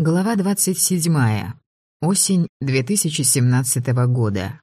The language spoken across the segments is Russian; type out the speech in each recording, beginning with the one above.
Глава 27. Осень 2017 года.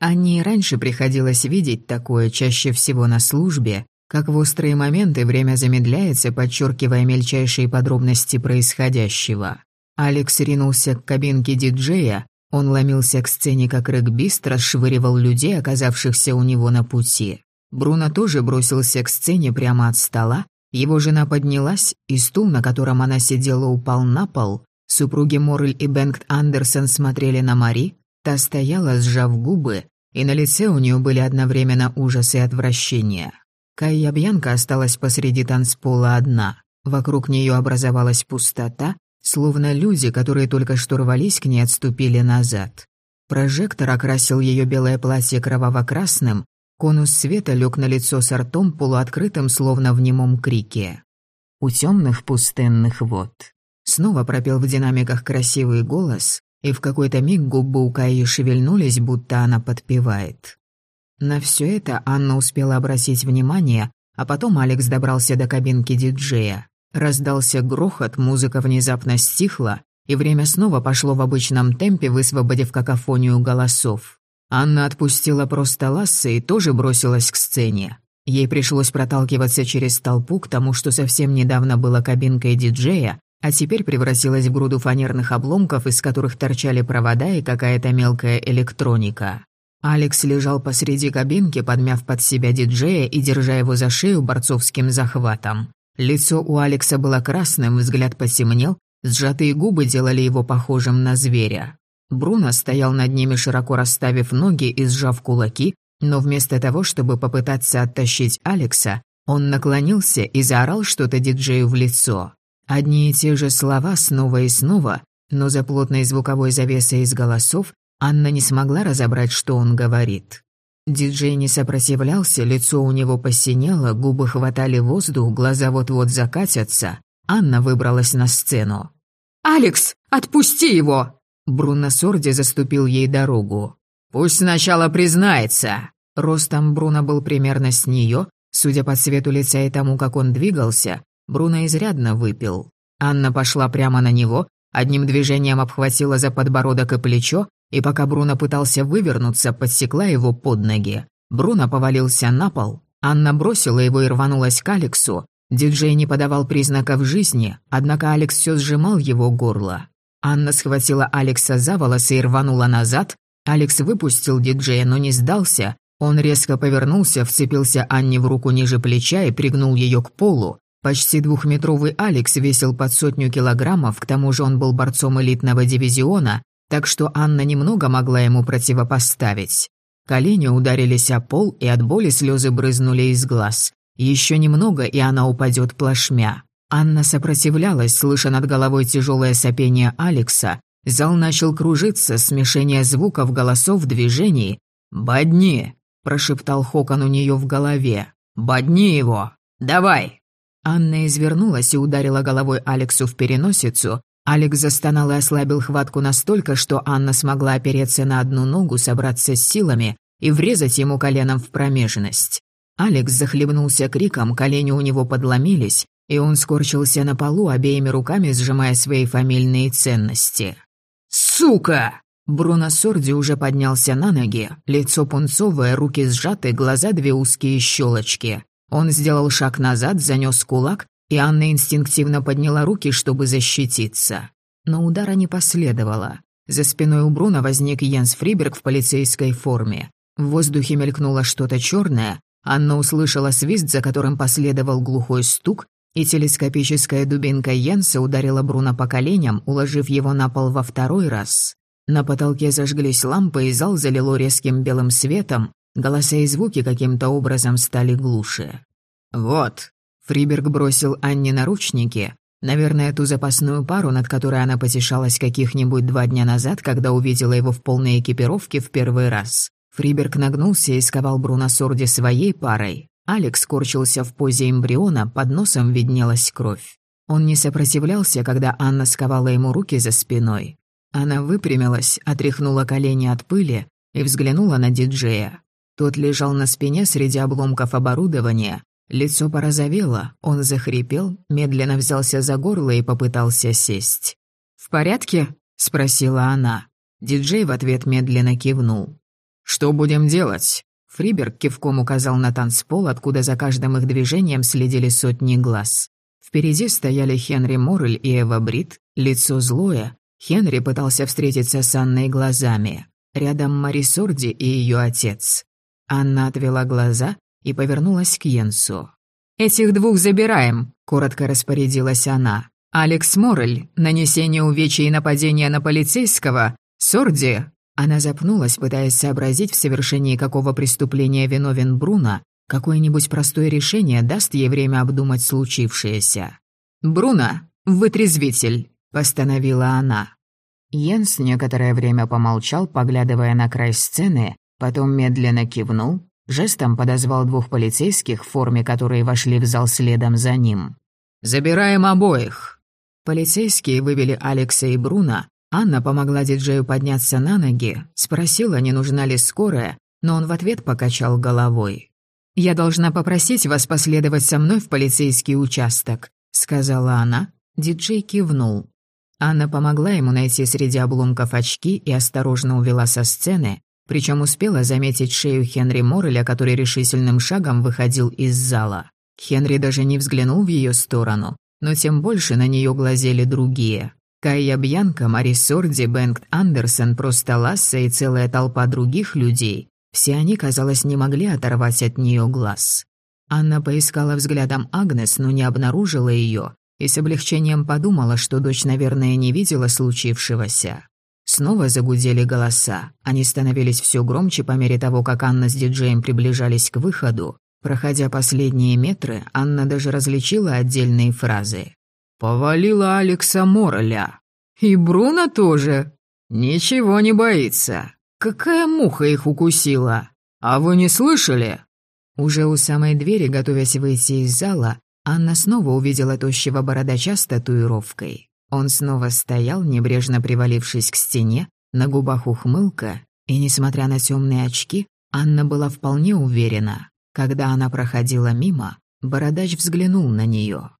Анне раньше приходилось видеть такое чаще всего на службе, как в острые моменты время замедляется, подчеркивая мельчайшие подробности происходящего. Алекс ринулся к кабинке диджея, он ломился к сцене как регбист, расшвыривал людей, оказавшихся у него на пути. Бруно тоже бросился к сцене прямо от стола, его жена поднялась, и стул, на котором она сидела, упал на пол. Супруги Моррель и Бенгт Андерсон смотрели на Мари. Та стояла, сжав губы, и на лице у нее были одновременно ужас и отвращение. Кайя Бьянка осталась посреди танцпола одна. Вокруг нее образовалась пустота, словно люди, которые только что рвались к ней, отступили назад. Прожектор окрасил ее белое платье кроваво-красным, Конус света лег на лицо с ртом, полуоткрытым, словно в немом крике. У темных пустынных вод. Снова пропел в динамиках красивый голос, и в какой-то миг губы у Каи шевельнулись, будто она подпевает. На все это Анна успела обратить внимание, а потом Алекс добрался до кабинки диджея. Раздался грохот, музыка внезапно стихла, и время снова пошло в обычном темпе, высвободив какофонию голосов. Анна отпустила просто Ласса и тоже бросилась к сцене. Ей пришлось проталкиваться через толпу к тому, что совсем недавно было кабинкой диджея, а теперь превратилась в груду фанерных обломков, из которых торчали провода и какая-то мелкая электроника. Алекс лежал посреди кабинки, подмяв под себя диджея и держа его за шею борцовским захватом. Лицо у Алекса было красным, взгляд посемнел, сжатые губы делали его похожим на зверя. Бруно стоял над ними, широко расставив ноги и сжав кулаки, но вместо того, чтобы попытаться оттащить Алекса, он наклонился и заорал что-то диджею в лицо. Одни и те же слова снова и снова, но за плотной звуковой завесой из голосов Анна не смогла разобрать, что он говорит. Диджей не сопротивлялся, лицо у него посинело, губы хватали воздух, глаза вот-вот закатятся. Анна выбралась на сцену. «Алекс, отпусти его!» Бруно Сорди заступил ей дорогу. «Пусть сначала признается!» Ростом Бруно был примерно с нее, судя по цвету лица и тому, как он двигался, Бруно изрядно выпил. Анна пошла прямо на него, одним движением обхватила за подбородок и плечо, и пока Бруно пытался вывернуться, подсекла его под ноги. Бруно повалился на пол. Анна бросила его и рванулась к Алексу. Диджей не подавал признаков жизни, однако Алекс все сжимал его горло. Анна схватила Алекса за волосы и рванула назад. Алекс выпустил диджея, но не сдался. Он резко повернулся, вцепился Анне в руку ниже плеча и пригнул ее к полу. Почти двухметровый Алекс весил под сотню килограммов, к тому же он был борцом элитного дивизиона, так что Анна немного могла ему противопоставить. Колени ударились о пол, и от боли слезы брызнули из глаз. Еще немного, и она упадет плашмя. Анна сопротивлялась, слыша над головой тяжелое сопение Алекса. Зал начал кружиться, смешение звуков, голосов, движений. «Бодни!» – прошептал Хокон у нее в голове. «Бодни его! Давай!» Анна извернулась и ударила головой Алексу в переносицу. Алекс застонал и ослабил хватку настолько, что Анна смогла опереться на одну ногу, собраться с силами и врезать ему коленом в промежность. Алекс захлебнулся криком, колени у него подломились, и он скорчился на полу, обеими руками сжимая свои фамильные ценности. «Сука!» Бруно Сорди уже поднялся на ноги, лицо пунцовое, руки сжаты, глаза две узкие щелочки. Он сделал шаг назад, занес кулак, и Анна инстинктивно подняла руки, чтобы защититься. Но удара не последовало. За спиной у Бруно возник Йенс Фриберг в полицейской форме. В воздухе мелькнуло что-то черное. Анна услышала свист, за которым последовал глухой стук, и телескопическая дубинка Йенса ударила Бруно по коленям, уложив его на пол во второй раз. На потолке зажглись лампы, и зал залило резким белым светом, голоса и звуки каким-то образом стали глуше. «Вот», — Фриберг бросил Анне наручники, наверное, ту запасную пару, над которой она потешалась каких-нибудь два дня назад, когда увидела его в полной экипировке в первый раз. Фриберг нагнулся и сковал Бруно Сорди своей парой. Алекс скорчился в позе эмбриона, под носом виднелась кровь. Он не сопротивлялся, когда Анна сковала ему руки за спиной. Она выпрямилась, отряхнула колени от пыли и взглянула на диджея. Тот лежал на спине среди обломков оборудования. Лицо порозовело, он захрипел, медленно взялся за горло и попытался сесть. «В порядке?» — спросила она. Диджей в ответ медленно кивнул. «Что будем делать?» Фриберг кивком указал на танцпол, откуда за каждым их движением следили сотни глаз. Впереди стояли Хенри Моррель и Эва Брит, лицо злое. Хенри пытался встретиться с Анной глазами. Рядом Мари Сорди и ее отец. Анна отвела глаза и повернулась к Йенсу. «Этих двух забираем», — коротко распорядилась она. «Алекс Моррель, нанесение увечий и нападения на полицейского, Сорди...» Она запнулась, пытаясь сообразить, в совершении какого преступления виновен Бруно, какое-нибудь простое решение даст ей время обдумать случившееся. «Бруно, вытрезвитель», — постановила она. Йенс некоторое время помолчал, поглядывая на край сцены, потом медленно кивнул, жестом подозвал двух полицейских в форме, которые вошли в зал следом за ним. «Забираем обоих!» Полицейские вывели Алекса и Бруно, Анна помогла диджею подняться на ноги, спросила, не нужна ли скорая, но он в ответ покачал головой. «Я должна попросить вас последовать со мной в полицейский участок», — сказала она. Диджей кивнул. Анна помогла ему найти среди обломков очки и осторожно увела со сцены, причем успела заметить шею Хенри Морреля, который решительным шагом выходил из зала. Хенри даже не взглянул в ее сторону, но тем больше на нее глазели другие. Кайя Бьянка, Мари Сорди, Бенгт Андерсон, просто Ласса и целая толпа других людей. Все они, казалось, не могли оторвать от нее глаз. Анна поискала взглядом Агнес, но не обнаружила ее, и с облегчением подумала, что дочь, наверное, не видела случившегося. Снова загудели голоса. Они становились все громче по мере того, как Анна с диджеем приближались к выходу. Проходя последние метры, Анна даже различила отдельные фразы. Повалила Алекса Морреля. И Бруно тоже. Ничего не боится. Какая муха их укусила? А вы не слышали? Уже у самой двери, готовясь выйти из зала, Анна снова увидела тощего бородача с татуировкой. Он снова стоял, небрежно привалившись к стене, на губах ухмылка, и, несмотря на темные очки, Анна была вполне уверена. Когда она проходила мимо, бородач взглянул на нее.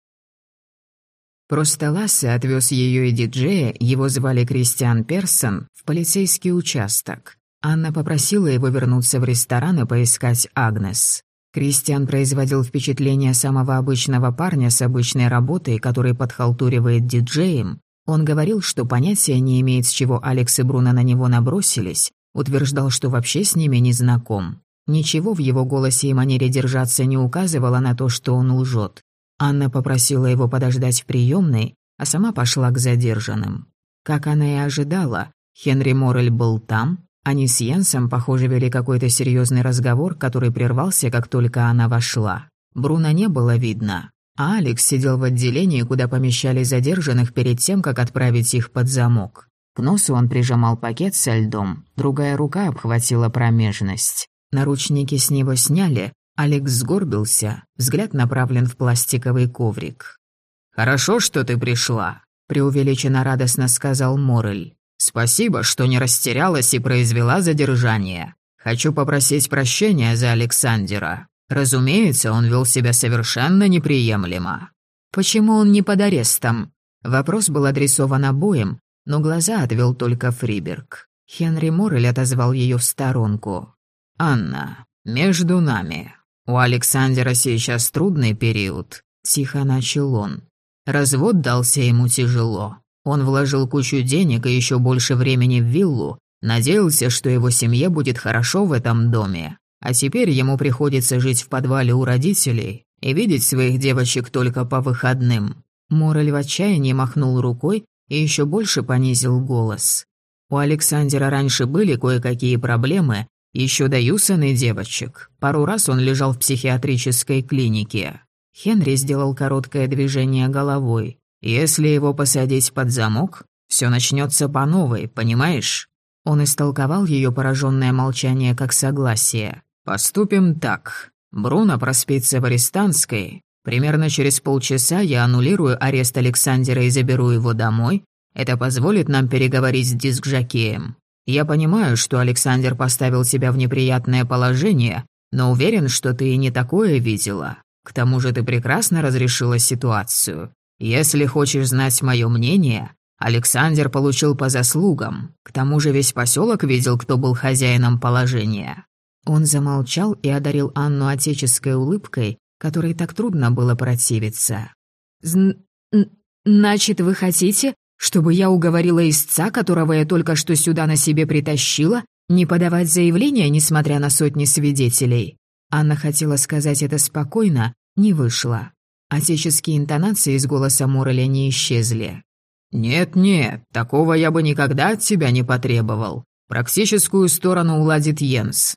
Просто Лассе отвез ее и диджея, его звали Кристиан Персон, в полицейский участок. Анна попросила его вернуться в ресторан и поискать Агнес. Кристиан производил впечатление самого обычного парня с обычной работой, который подхалтуривает диджеем. Он говорил, что понятия не имеет, с чего Алекс и Бруно на него набросились, утверждал, что вообще с ними не знаком. Ничего в его голосе и манере держаться не указывало на то, что он лжет. Анна попросила его подождать в приемной, а сама пошла к задержанным. Как она и ожидала, Хенри Моррель был там, они с Йенсом, похоже, вели какой-то серьезный разговор, который прервался, как только она вошла. Бруно не было видно, а Алекс сидел в отделении, куда помещали задержанных перед тем, как отправить их под замок. К носу он прижимал пакет со льдом, другая рука обхватила промежность. Наручники с него сняли, Алекс сгорбился, взгляд направлен в пластиковый коврик. «Хорошо, что ты пришла», — преувеличенно радостно сказал Морель. «Спасибо, что не растерялась и произвела задержание. Хочу попросить прощения за Александера. Разумеется, он вел себя совершенно неприемлемо». «Почему он не под арестом?» Вопрос был адресован обоим, но глаза отвел только Фриберг. Хенри Моррель отозвал ее в сторонку. «Анна, между нами, «У Александра сейчас трудный период», — тихо начал он. Развод дался ему тяжело. Он вложил кучу денег и еще больше времени в виллу, надеялся, что его семье будет хорошо в этом доме. А теперь ему приходится жить в подвале у родителей и видеть своих девочек только по выходным. Мораль в отчаянии махнул рукой и еще больше понизил голос. У Александра раньше были кое-какие проблемы, еще до Юсона девочек. Пару раз он лежал в психиатрической клинике. Хенри сделал короткое движение головой. Если его посадить под замок, все начнется по новой, понимаешь? Он истолковал ее пораженное молчание как согласие. «Поступим так. Бруно проспится в Арестанской. Примерно через полчаса я аннулирую арест Александра и заберу его домой. Это позволит нам переговорить с диск-жокеем. Я понимаю, что Александр поставил тебя в неприятное положение, но уверен, что ты и не такое видела. К тому же ты прекрасно разрешила ситуацию. Если хочешь знать мое мнение, Александр получил по заслугам. К тому же весь поселок видел, кто был хозяином положения». Он замолчал и одарил Анну отеческой улыбкой, которой так трудно было противиться. «Значит, вы хотите, чтобы я уговорила истца, которого я только что сюда на себе притащила, не подавать заявление, несмотря на сотни свидетелей?» Анна хотела сказать это спокойно, не вышло. Отеческие интонации из голоса Мореля не исчезли. «Нет-нет, такого я бы никогда от тебя не потребовал. Практическую сторону уладит Йенс.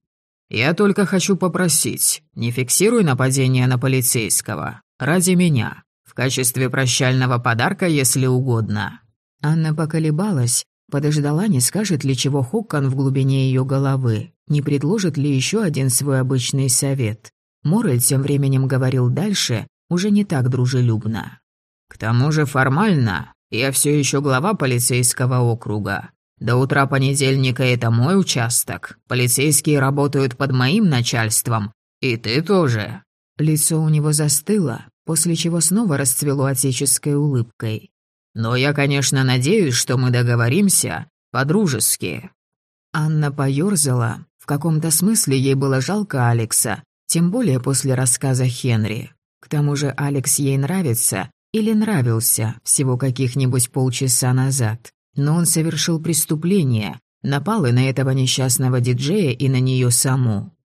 Я только хочу попросить, не фиксируй нападение на полицейского. Ради меня. В качестве прощального подарка, если угодно». Анна поколебалась, подождала, не скажет ли чего Хоккан в глубине ее головы, не предложит ли еще один свой обычный совет. Морель тем временем говорил дальше, уже не так дружелюбно. «К тому же формально я все еще глава полицейского округа. До утра понедельника это мой участок. Полицейские работают под моим начальством. И ты тоже». Лицо у него застыло, после чего снова расцвело отеческой улыбкой. «Но я, конечно, надеюсь, что мы договоримся по-дружески». Анна поёрзала. В каком-то смысле ей было жалко Алекса, тем более после рассказа Хенри. К тому же Алекс ей нравится или нравился всего каких-нибудь полчаса назад. Но он совершил преступление, напал и на этого несчастного диджея, и на нее саму.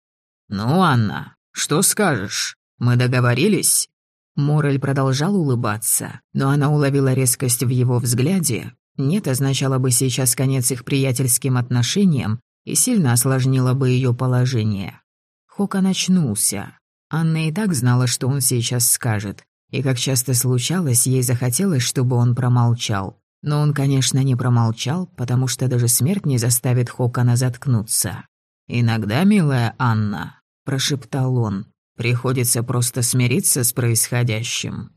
«Ну, Анна, что скажешь? Мы договорились?» Морель продолжал улыбаться, но она уловила резкость в его взгляде. «Нет» означало бы сейчас конец их приятельским отношениям и сильно осложнило бы ее положение. Хокон очнулся. Анна и так знала, что он сейчас скажет, и, как часто случалось, ей захотелось, чтобы он промолчал. Но он, конечно, не промолчал, потому что даже смерть не заставит Хокона заткнуться. «Иногда, милая Анна», — прошептал он, — «приходится просто смириться с происходящим».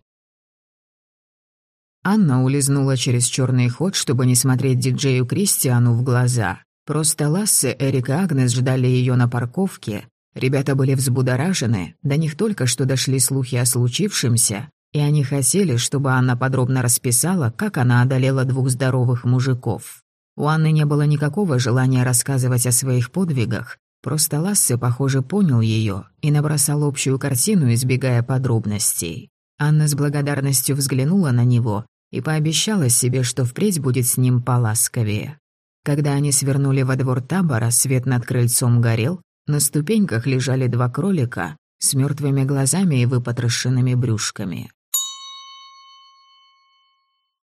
Анна улизнула через черный ход, чтобы не смотреть диджею Кристиану в глаза. Просто Лассе, Эрик и Агнес ждали ее на парковке. Ребята были взбудоражены, до них только что дошли слухи о случившемся, и они хотели, чтобы Анна подробно расписала, как она одолела двух здоровых мужиков. У Анны не было никакого желания рассказывать о своих подвигах, просто Лассе, похоже, понял ее и набросал общую картину, избегая подробностей. Анна с благодарностью взглянула на него и пообещала себе, что впредь будет с ним поласковее. Когда они свернули во двор табора, свет над крыльцом горел, на ступеньках лежали два кролика с мертвыми глазами и выпотрошенными брюшками.